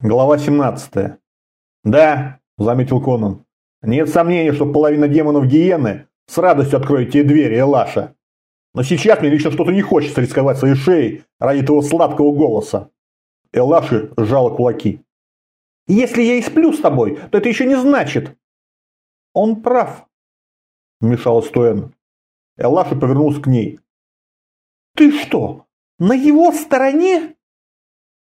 Глава 17. «Да», – заметил Конан, – «нет сомнений, что половина демонов гиены с радостью откроет тебе двери, Элаша. Но сейчас мне лично что-то не хочется рисковать своей шеей ради того сладкого голоса». Элаши сжала кулаки. «Если я и сплю с тобой, то это еще не значит». «Он прав», – вмешалась Туэн. Элаша повернулась к ней. «Ты что, на его стороне?»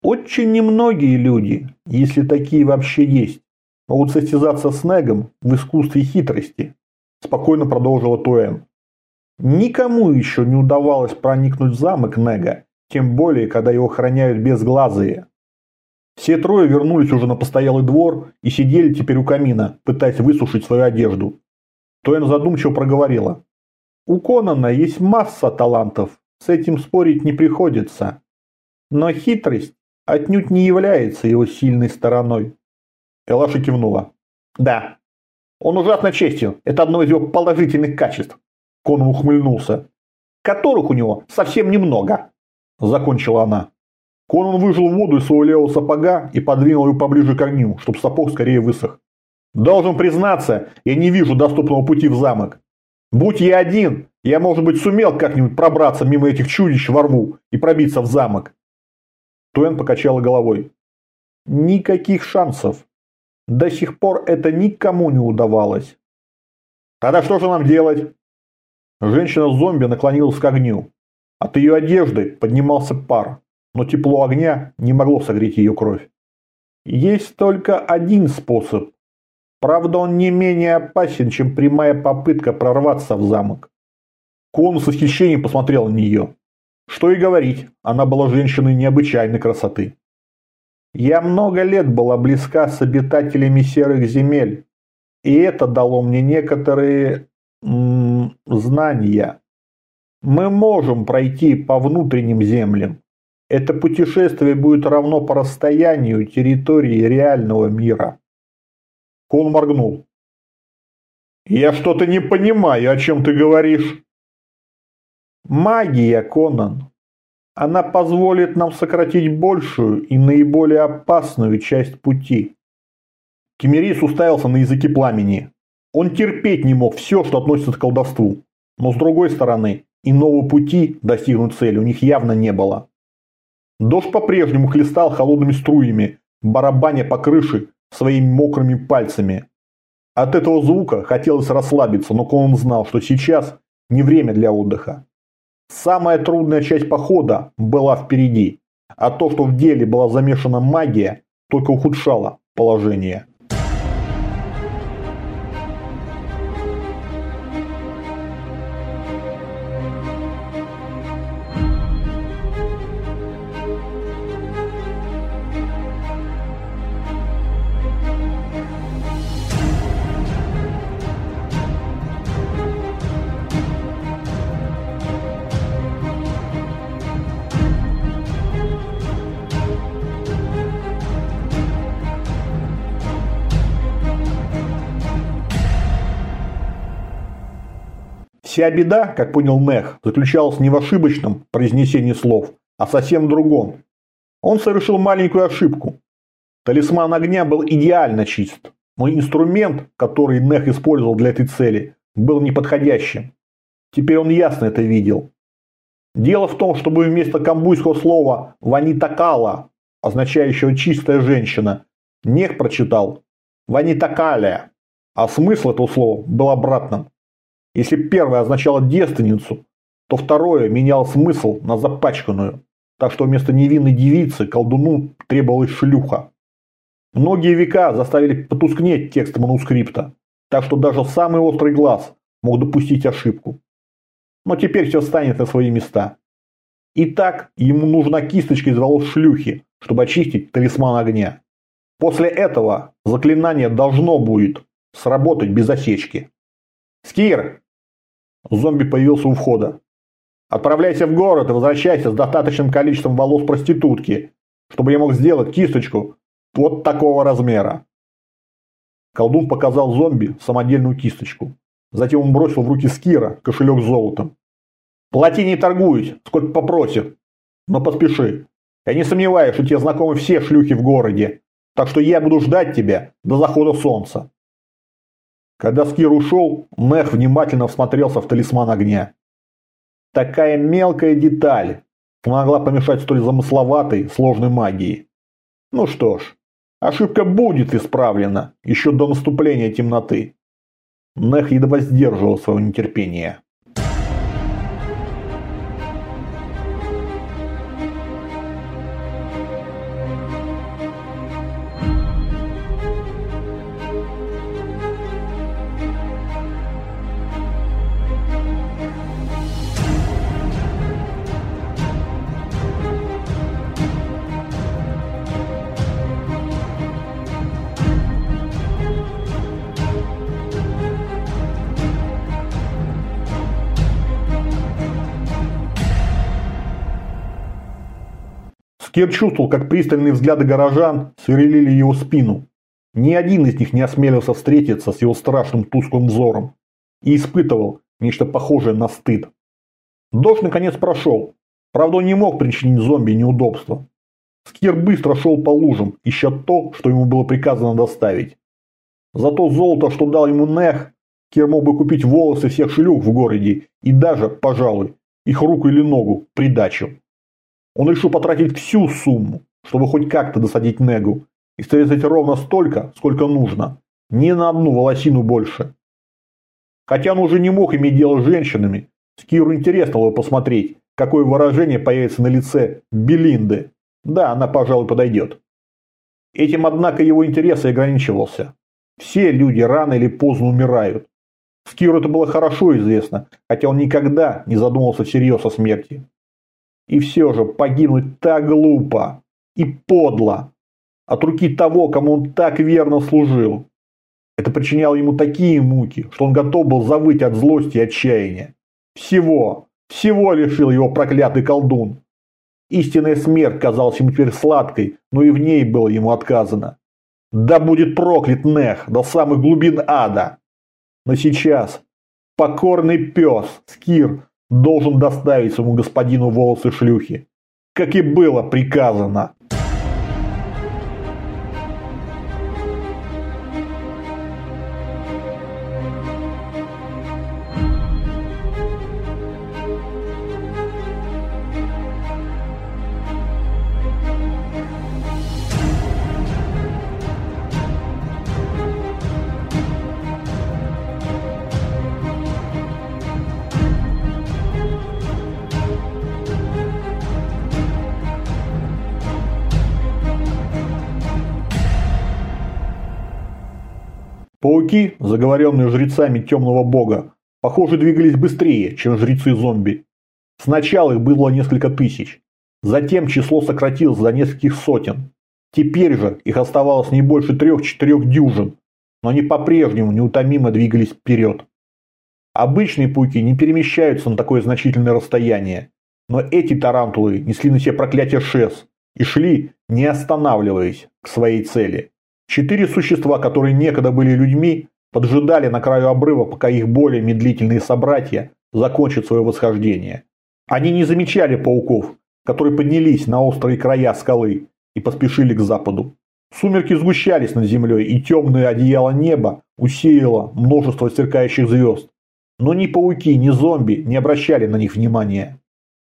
Очень немногие люди, если такие вообще есть, могут состязаться с Негом в искусстве хитрости, спокойно продолжила Туэн. Никому еще не удавалось проникнуть в замок Нега, тем более, когда его охраняют безглазые. Все трое вернулись уже на постоялый двор и сидели теперь у камина, пытаясь высушить свою одежду. Туэн задумчиво проговорила. У Конана есть масса талантов, с этим спорить не приходится. Но хитрость отнюдь не является его сильной стороной. Элаша кивнула. Да, он ужасно честен, это одно из его положительных качеств. Конан ухмыльнулся. Которых у него совсем немного. Закончила она. Конан выжил воду из своего левого сапога и подвинул ее поближе к огню, чтобы сапог скорее высох. Должен признаться, я не вижу доступного пути в замок. Будь я один, я, может быть, сумел как-нибудь пробраться мимо этих чудищ во рву и пробиться в замок. Туэн покачала головой. Никаких шансов. До сих пор это никому не удавалось. Тогда что же нам делать? Женщина-зомби наклонилась к огню. От ее одежды поднимался пар, но тепло огня не могло согреть ее кровь. Есть только один способ. Правда, он не менее опасен, чем прямая попытка прорваться в замок. Кон с восхищением посмотрел на нее. Что и говорить, она была женщиной необычайной красоты. Я много лет была близка с обитателями серых земель, и это дало мне некоторые м -м, знания. Мы можем пройти по внутренним землям. Это путешествие будет равно по расстоянию территории реального мира. Кон моргнул. «Я что-то не понимаю, о чем ты говоришь». Магия, Конан. Она позволит нам сократить большую и наиболее опасную часть пути. Кемерис уставился на языке пламени. Он терпеть не мог все, что относится к колдовству. Но с другой стороны, иного пути достигнуть цели у них явно не было. Дождь по-прежнему хлестал холодными струями, барабаня по крыше своими мокрыми пальцами. От этого звука хотелось расслабиться, но Конан знал, что сейчас не время для отдыха. Самая трудная часть похода была впереди, а то, что в деле была замешана магия, только ухудшало положение. Вся беда, как понял Мех, заключалась не в ошибочном произнесении слов, а совсем в другом. Он совершил маленькую ошибку. Талисман огня был идеально чист, но инструмент, который Нех использовал для этой цели, был неподходящим. Теперь он ясно это видел. Дело в том, чтобы вместо камбуйского слова «ванитакала», означающего «чистая женщина», Нех прочитал «ванитакалия», а смысл этого слова был обратным. Если первое означало девственницу, то второе менял смысл на запачканную, так что вместо невинной девицы колдуну требовалась шлюха. Многие века заставили потускнеть текст манускрипта, так что даже самый острый глаз мог допустить ошибку. Но теперь все станет на свои места. Итак, ему нужна кисточка из волос шлюхи, чтобы очистить талисман огня. После этого заклинание должно будет сработать без осечки. «Скир, Зомби появился у входа. «Отправляйся в город и возвращайся с достаточным количеством волос проститутки, чтобы я мог сделать кисточку вот такого размера». Колдун показал зомби самодельную кисточку. Затем он бросил в руки Скира кошелек с золотом. «Плати не торгуюсь, сколько попросит. Но поспеши. Я не сомневаюсь, что тебе знакомы все шлюхи в городе, так что я буду ждать тебя до захода солнца». Когда Скир ушел, Мех внимательно всмотрелся в талисман огня. Такая мелкая деталь могла помешать столь замысловатой, сложной магии. Ну что ж, ошибка будет исправлена еще до наступления темноты. Нех едва сдерживал свое нетерпение. Кир чувствовал, как пристальные взгляды горожан сверлили его спину. Ни один из них не осмелился встретиться с его страшным тусклым взором и испытывал нечто похожее на стыд. Дождь наконец прошел. Правда, он не мог причинить зомби неудобства. Скир быстро шел по лужам, ища то, что ему было приказано доставить. Зато золото, что дал ему Нех, Кир мог бы купить волосы всех шлюх в городе и даже, пожалуй, их руку или ногу придачу. Он решил потратить всю сумму, чтобы хоть как-то досадить Негу, и срезать ровно столько, сколько нужно. Ни на одну волосину больше. Хотя он уже не мог иметь дело с женщинами, Скиру интересно было посмотреть, какое выражение появится на лице Белинды. Да, она, пожалуй, подойдет. Этим, однако, его интерес и ограничивался. Все люди рано или поздно умирают. Скиру это было хорошо известно, хотя он никогда не задумывался всерьез о смерти. И все же погибнуть так глупо и подло от руки того, кому он так верно служил. Это причиняло ему такие муки, что он готов был завыть от злости и отчаяния. Всего, всего лишил его проклятый колдун. Истинная смерть казалась ему теперь сладкой, но и в ней было ему отказано. Да будет проклят Нех до самых глубин ада. Но сейчас покорный пес, Скир, должен доставить своему господину волосы шлюхи, как и было приказано. Пауки, заговоренные жрецами темного бога, похоже, двигались быстрее, чем жрецы-зомби. Сначала их было несколько тысяч. Затем число сократилось до нескольких сотен. Теперь же их оставалось не больше трех-четырех дюжин, но они по-прежнему неутомимо двигались вперед. Обычные пауки не перемещаются на такое значительное расстояние, но эти тарантулы несли на себе проклятие шес и шли, не останавливаясь, к своей цели. Четыре существа, которые некогда были людьми, поджидали на краю обрыва, пока их более медлительные собратья закончат свое восхождение. Они не замечали пауков, которые поднялись на острые края скалы и поспешили к западу. Сумерки сгущались над землей, и темное одеяло неба усеяло множество сверкающих звезд. Но ни пауки, ни зомби не обращали на них внимания.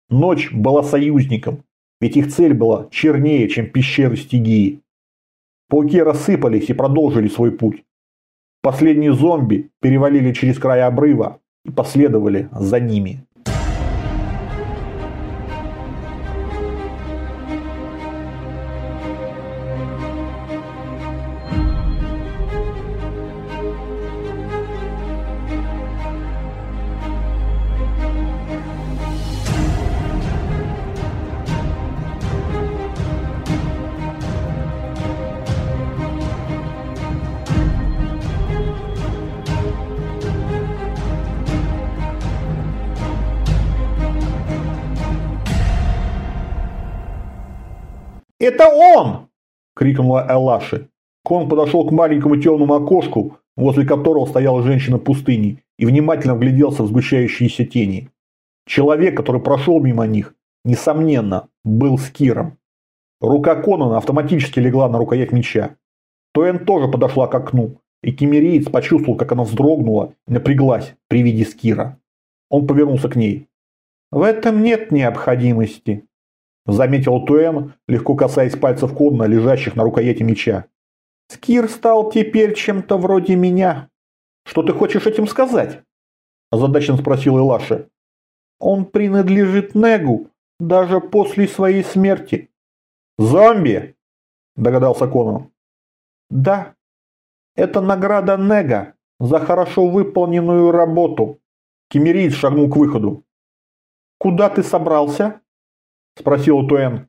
Ночь была союзником, ведь их цель была чернее, чем пещеры стигии. Пауки рассыпались и продолжили свой путь. Последние зомби перевалили через край обрыва и последовали за ними. «Это он!» – крикнула Элаши. Кон подошел к маленькому темному окошку, возле которого стояла женщина пустыни, и внимательно вгляделся в сгущающиеся тени. Человек, который прошел мимо них, несомненно, был Скиром. Рука Конана автоматически легла на рукоять меча. Тоэн тоже подошла к окну, и кемериец почувствовал, как она вздрогнула и напряглась при виде Скира. Он повернулся к ней. «В этом нет необходимости», – заметил Туэн, легко касаясь пальцев Конна, лежащих на рукояти меча. «Скир стал теперь чем-то вроде меня. Что ты хочешь этим сказать?» – озадаченно спросил Илаша. «Он принадлежит Негу даже после своей смерти». «Зомби!» – догадался Конан. «Да, это награда Нега за хорошо выполненную работу». Кемериец шагнул к выходу. «Куда ты собрался?» – спросил Туэн.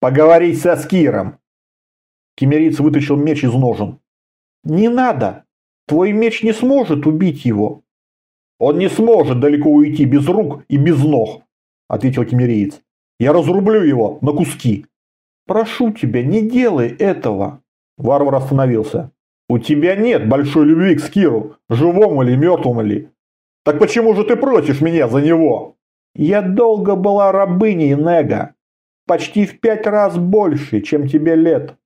«Поговорить со Скиром». Кемериец вытащил меч из ножен. «Не надо. Твой меч не сможет убить его». «Он не сможет далеко уйти без рук и без ног», – ответил кемериец. «Я разрублю его на куски». «Прошу тебя, не делай этого!» Варвар остановился. «У тебя нет большой любви к Скиру, живому или мертвому ли. Так почему же ты просишь меня за него?» «Я долго была рабыней Нега. Почти в пять раз больше, чем тебе лет.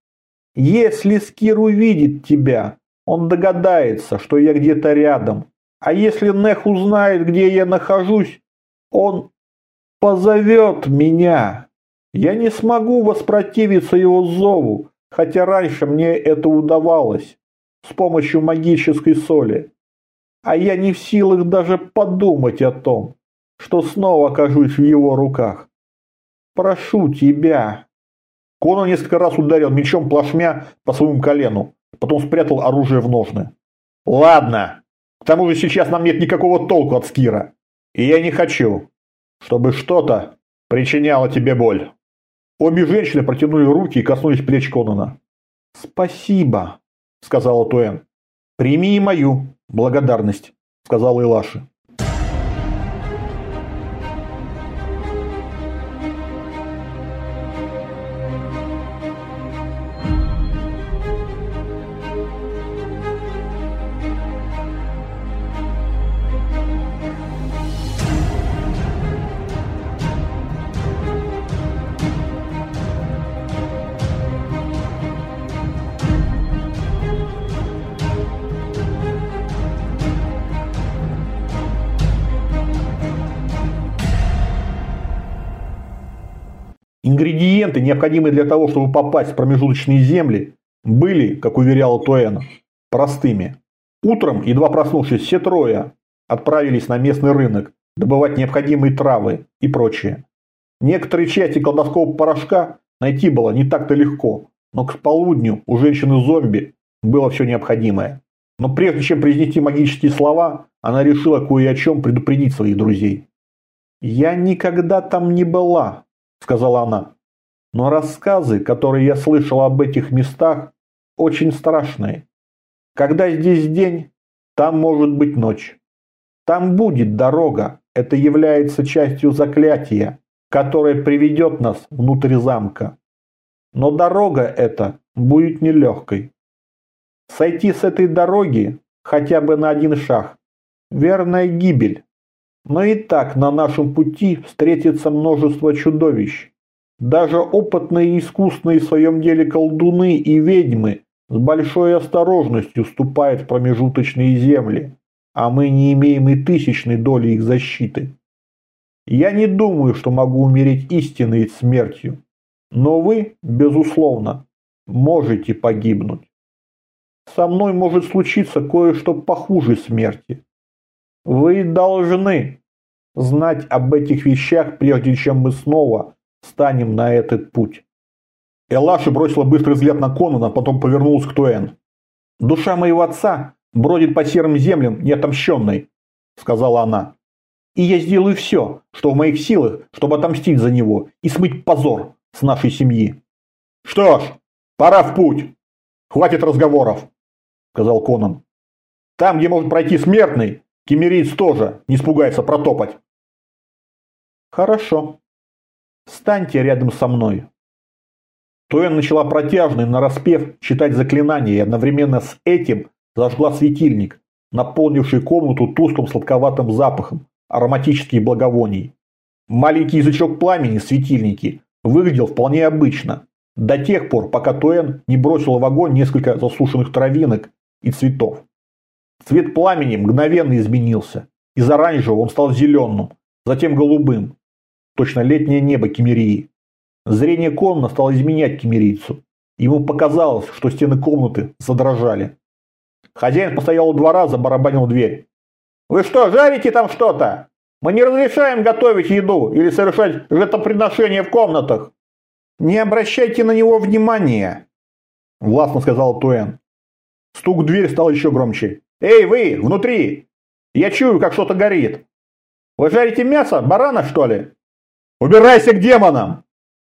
Если Скир увидит тебя, он догадается, что я где-то рядом. А если Нех узнает, где я нахожусь, он позовет меня». Я не смогу воспротивиться его зову, хотя раньше мне это удавалось с помощью магической соли. А я не в силах даже подумать о том, что снова окажусь в его руках. Прошу тебя. Конан несколько раз ударил мечом плашмя по своему колену, потом спрятал оружие в ножны. Ладно, к тому же сейчас нам нет никакого толку от Скира. И я не хочу, чтобы что-то причиняло тебе боль. Обе женщины протянули руки и коснулись плеч Конана. «Спасибо», — сказала Туэн. «Прими мою благодарность», — сказала Илаши. Ингредиенты, необходимые для того, чтобы попасть в промежуточные земли, были, как уверяла Туэна, простыми. Утром, едва проснувшись, все трое отправились на местный рынок добывать необходимые травы и прочее. Некоторые части колдовского порошка найти было не так-то легко, но к полудню у женщины-зомби было все необходимое. Но прежде чем произнести магические слова, она решила кое о чем предупредить своих друзей. «Я никогда там не была», сказала она. Но рассказы, которые я слышал об этих местах, очень страшные. Когда здесь день, там может быть ночь. Там будет дорога. Это является частью заклятия, которое приведет нас внутрь замка. Но дорога эта будет нелегкой. Сойти с этой дороги хотя бы на один шаг – верная гибель. Но и так на нашем пути встретится множество чудовищ. Даже опытные и искусные в своем деле колдуны и ведьмы с большой осторожностью вступают в промежуточные земли, а мы не имеем и тысячной доли их защиты. Я не думаю, что могу умереть истинной смертью, но вы, безусловно, можете погибнуть. Со мной может случиться кое-что похуже смерти. Вы должны знать об этих вещах, прежде чем мы снова станем на этот путь. Элаша бросила быстрый взгляд на Конана, потом повернулась к Туэн. «Душа моего отца бродит по серым землям неотомщенной», – сказала она. «И я сделаю все, что в моих силах, чтобы отомстить за него и смыть позор с нашей семьи». «Что ж, пора в путь. Хватит разговоров», – сказал Конан. «Там, где может пройти смертный, Кемериец тоже не испугается протопать. Хорошо. Станьте рядом со мной. Туэн начала протяжно нараспев читать заклинания и одновременно с этим зажгла светильник, наполнивший комнату тусклым сладковатым запахом ароматических благовоний. Маленький язычок пламени светильники выглядел вполне обычно, до тех пор, пока Туэн не бросила в огонь несколько засушенных травинок и цветов. Цвет пламени мгновенно изменился. Из оранжевого он стал зеленым, затем голубым. Точно летнее небо Кемерии. Зрение Конна стало изменять кемерийцу. Ему показалось, что стены комнаты задрожали. Хозяин постоял у двора, забарабанил дверь. «Вы что, жарите там что-то? Мы не разрешаем готовить еду или совершать жертвоприношения в комнатах!» «Не обращайте на него внимания!» Властно сказал Туэн. Стук в дверь стал еще громче. «Эй, вы, внутри! Я чую, как что-то горит! Вы жарите мясо? Барана, что ли?» «Убирайся к демонам!»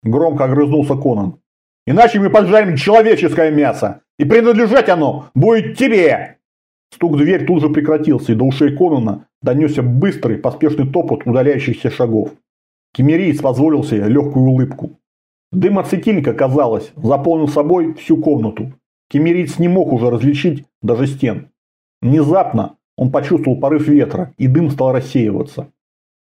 Громко огрызнулся Конан. «Иначе мы поджарим человеческое мясо, и принадлежать оно будет тебе!» Стук в дверь тут же прекратился, и до ушей Конана донесся быстрый, поспешный топот удаляющихся шагов. Кемериец позволил себе легкую улыбку. Дым от светильника, казалось, заполнил собой всю комнату. Кемериец не мог уже различить даже стен. Внезапно он почувствовал порыв ветра, и дым стал рассеиваться.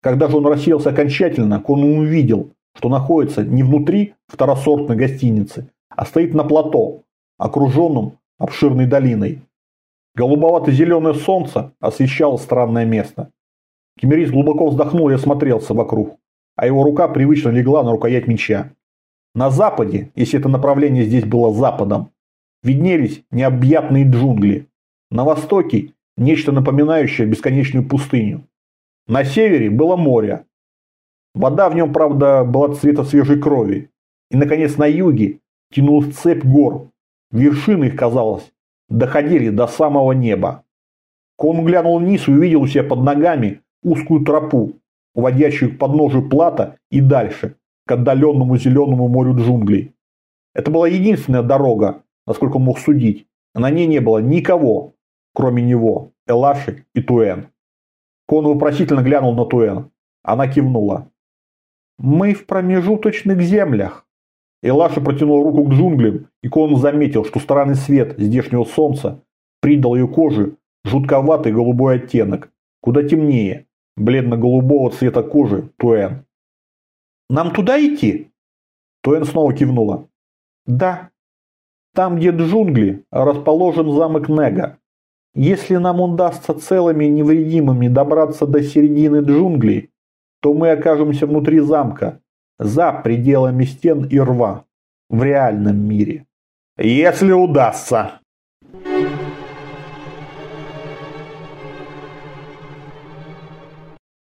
Когда же он рассеялся окончательно, Конан увидел, что находится не внутри второсортной гостиницы, а стоит на плато, окруженном обширной долиной. Голубовато-зеленое солнце освещало странное место. Кемерис глубоко вздохнул и осмотрелся вокруг, а его рука привычно легла на рукоять меча. На западе, если это направление здесь было западом, виднелись необъятные джунгли. На востоке – нечто напоминающее бесконечную пустыню. На севере было море. Вода в нем, правда, была цвета свежей крови. И, наконец, на юге тянулась цепь гор. Вершины их, казалось, доходили до самого неба. Кон глянул вниз и увидел у себя под ногами узкую тропу, уводящую к подножию плата и дальше, к отдаленному зеленому морю джунглей. Это была единственная дорога, насколько мог судить. На ней не было никого, кроме него, Элаши и Туэн. Кон вопросительно глянул на Туэн. Она кивнула. «Мы в промежуточных землях». Элаша протянул руку к джунглям, и Кон заметил, что странный свет здешнего солнца придал ее коже жутковатый голубой оттенок, куда темнее, бледно-голубого цвета кожи Туэн. Нам туда идти?» Туэн снова кивнула. «Да. Там, где джунгли, расположен замок Нега. Если нам удастся целыми и невредимыми добраться до середины джунглей, то мы окажемся внутри замка, за пределами стен и рва, в реальном мире. «Если удастся!»